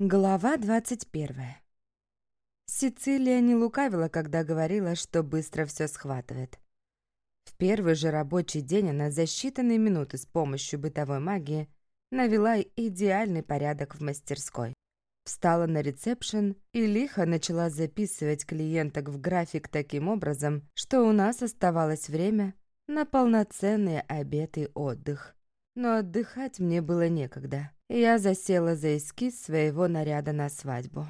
Глава 21. Сицилия не лукавила, когда говорила, что быстро все схватывает. В первый же рабочий день она за считанные минуты с помощью бытовой магии навела идеальный порядок в мастерской. Встала на ресепшн и лихо начала записывать клиенток в график таким образом, что у нас оставалось время на полноценный обед и отдых. Но отдыхать мне было некогда. Я засела за эскиз своего наряда на свадьбу.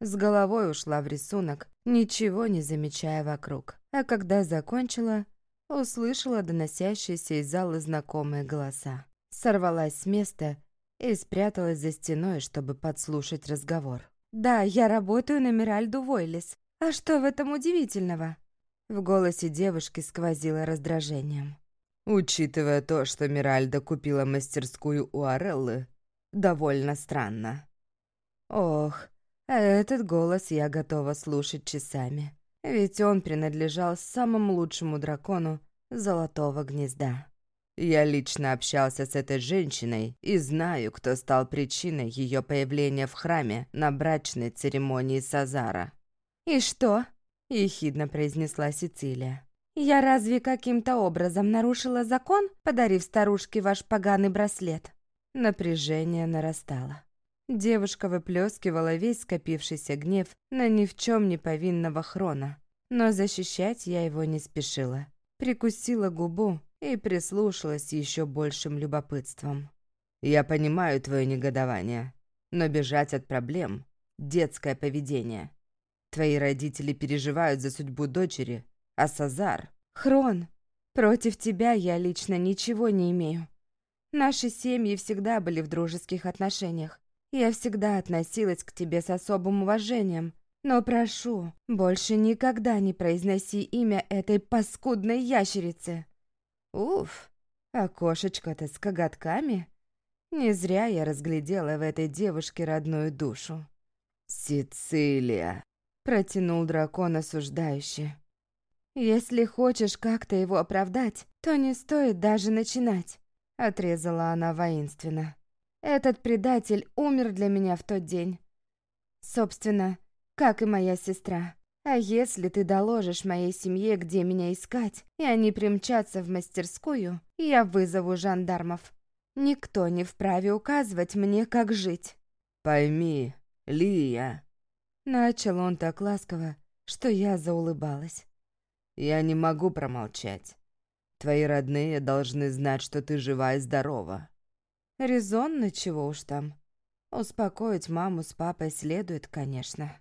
С головой ушла в рисунок, ничего не замечая вокруг. А когда закончила, услышала доносящиеся из зала знакомые голоса. Сорвалась с места и спряталась за стеной, чтобы подслушать разговор. «Да, я работаю на Миральду Войлис. А что в этом удивительного?» В голосе девушки сквозило раздражением. «Учитывая то, что Миральда купила мастерскую у Ареллы, довольно странно. Ох, этот голос я готова слушать часами. Ведь он принадлежал самому лучшему дракону Золотого Гнезда. Я лично общался с этой женщиной и знаю, кто стал причиной ее появления в храме на брачной церемонии Сазара. «И что?» – ехидно произнесла Сицилия. «Я разве каким-то образом нарушила закон, подарив старушке ваш поганый браслет?» Напряжение нарастало. Девушка выплескивала весь скопившийся гнев на ни в чем не повинного Хрона, но защищать я его не спешила. Прикусила губу и прислушалась еще большим любопытством. «Я понимаю твое негодование, но бежать от проблем – детское поведение. Твои родители переживают за судьбу дочери, а Сазар… Хрон, против тебя я лично ничего не имею. Наши семьи всегда были в дружеских отношениях. Я всегда относилась к тебе с особым уважением. Но прошу, больше никогда не произноси имя этой паскудной ящерицы. Уф, а кошечка-то с коготками? Не зря я разглядела в этой девушке родную душу. «Сицилия!» — протянул дракон осуждающе. «Если хочешь как-то его оправдать, то не стоит даже начинать. — отрезала она воинственно. «Этот предатель умер для меня в тот день. Собственно, как и моя сестра. А если ты доложишь моей семье, где меня искать, и они примчатся в мастерскую, я вызову жандармов. Никто не вправе указывать мне, как жить». «Пойми, Лия...» Начал он так ласково, что я заулыбалась. «Я не могу промолчать. Твои родные должны знать, что ты жива и здорова». Резонно, чего уж там. Успокоить маму с папой следует, конечно.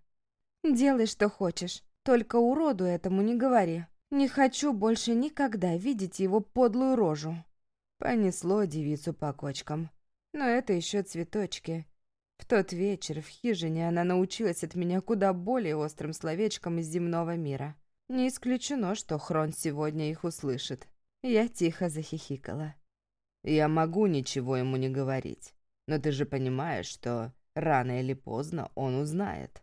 Делай, что хочешь, только уроду этому не говори. Не хочу больше никогда видеть его подлую рожу. Понесло девицу по кочкам. Но это еще цветочки. В тот вечер в хижине она научилась от меня куда более острым словечкам из земного мира. Не исключено, что Хрон сегодня их услышит. Я тихо захихикала. «Я могу ничего ему не говорить, но ты же понимаешь, что рано или поздно он узнает».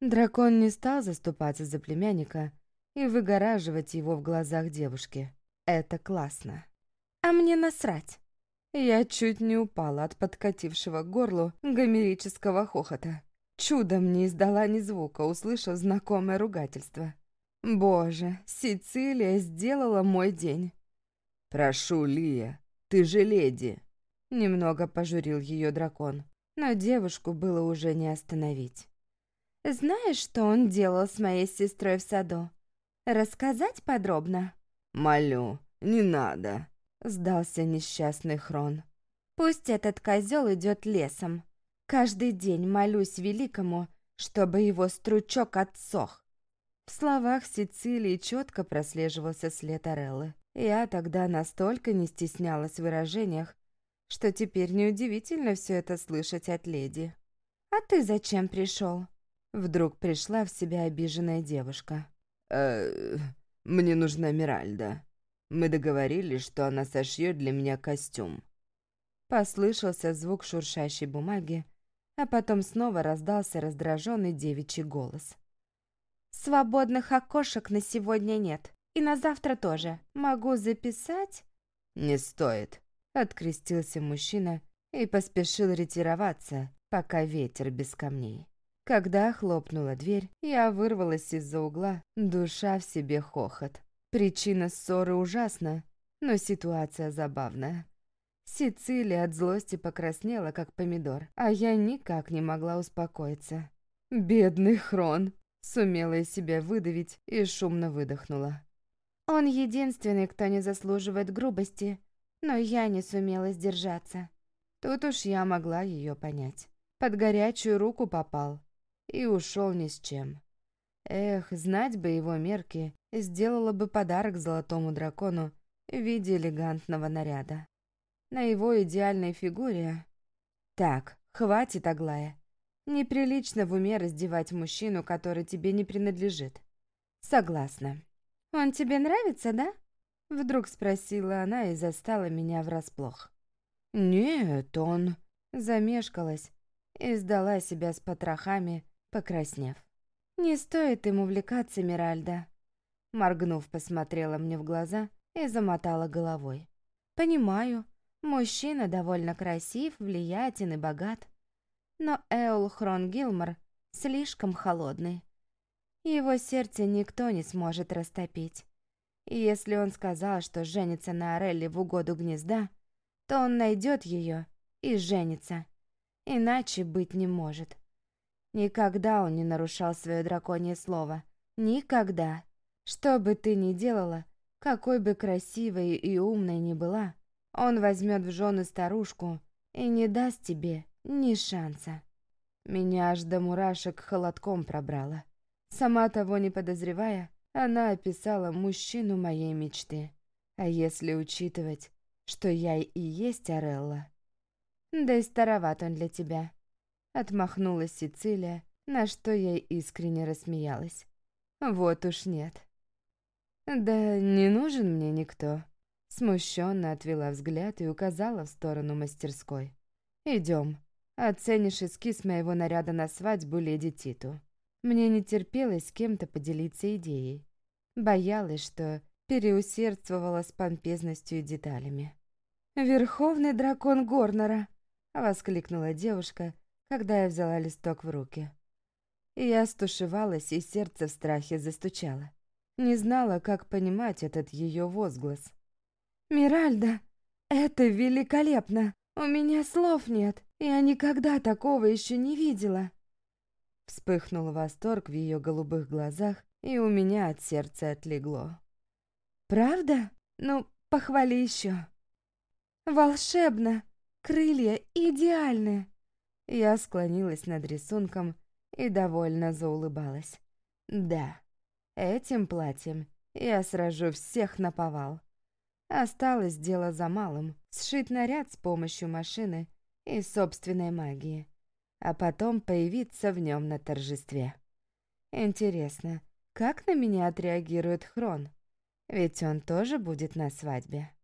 Дракон не стал заступаться за племянника и выгораживать его в глазах девушки. Это классно. А мне насрать. Я чуть не упала от подкатившего к горлу гомерического хохота. Чудом не издала ни звука, услышав знакомое ругательство. Боже, Сицилия сделала мой день. «Прошу, Лия, ты же леди!» Немного пожурил ее дракон, но девушку было уже не остановить. «Знаешь, что он делал с моей сестрой в саду? Рассказать подробно?» «Молю, не надо», — сдался несчастный Хрон. «Пусть этот козел идет лесом. Каждый день молюсь великому, чтобы его стручок отсох». В словах Сицилии четко прослеживался след Ореллы. Я тогда настолько не стеснялась в выражениях, что теперь неудивительно все это слышать от леди. «А ты зачем пришел?» Вдруг пришла в себя обиженная девушка. «Э, мне нужна Миральда. Мы договорились, что она сошьет для меня костюм». Послышался звук шуршащей бумаги, а потом снова раздался раздраженный девичий голос. «Свободных окошек на сегодня нет. И на завтра тоже. Могу записать?» «Не стоит», — открестился мужчина и поспешил ретироваться, пока ветер без камней. Когда хлопнула дверь, я вырвалась из-за угла, душа в себе хохот. Причина ссоры ужасна, но ситуация забавная. Сицилия от злости покраснела, как помидор, а я никак не могла успокоиться. «Бедный Хрон!» Сумела из себя выдавить и шумно выдохнула. «Он единственный, кто не заслуживает грубости, но я не сумела сдержаться». Тут уж я могла ее понять. Под горячую руку попал и ушел ни с чем. Эх, знать бы его мерки, сделала бы подарок золотому дракону в виде элегантного наряда. На его идеальной фигуре... Так, хватит, Аглая. Неприлично в уме раздевать мужчину, который тебе не принадлежит. Согласна. Он тебе нравится, да? Вдруг спросила она и застала меня врасплох. Нет, он... Замешкалась и сдала себя с потрохами, покраснев. «Не стоит им увлекаться, Миральда», Моргнув, посмотрела мне в глаза и замотала головой. «Понимаю, мужчина довольно красив, влиятелен и богат. Но Эол Хрон Гилмор слишком холодный. Его сердце никто не сможет растопить. И если он сказал, что женится на Орелле в угоду гнезда, то он найдет ее и женится. Иначе быть не может. Никогда он не нарушал свое драконье слово. Никогда. Что бы ты ни делала, какой бы красивой и умной ни была, он возьмет в жены старушку и не даст тебе ни шанса. Меня аж до мурашек холодком пробрало. Сама того не подозревая, она описала мужчину моей мечты. А если учитывать, что я и есть Орелла... Да и староват он для тебя. Отмахнулась Сицилия, на что я искренне рассмеялась. Вот уж нет. «Да не нужен мне никто», — смущенно отвела взгляд и указала в сторону мастерской. «Идем. Оценишь эскиз моего наряда на свадьбу леди Титу». Мне не терпелось с кем-то поделиться идеей. Боялась, что переусердствовала с помпезностью и деталями. «Верховный дракон Горнера!» — воскликнула девушка, когда я взяла листок в руки. Я стушевалась, и сердце в страхе застучало. Не знала, как понимать этот ее возглас. «Миральда, это великолепно! У меня слов нет! Я никогда такого еще не видела!» Вспыхнул восторг в ее голубых глазах, и у меня от сердца отлегло. «Правда? Ну, похвали еще!» «Волшебно! Крылья идеальны!» Я склонилась над рисунком и довольно заулыбалась. «Да, Этим платьем я сражу всех на повал. Осталось дело за малым — сшить наряд с помощью машины и собственной магии, а потом появиться в нем на торжестве. Интересно, как на меня отреагирует Хрон? Ведь он тоже будет на свадьбе.